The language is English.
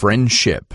friendship.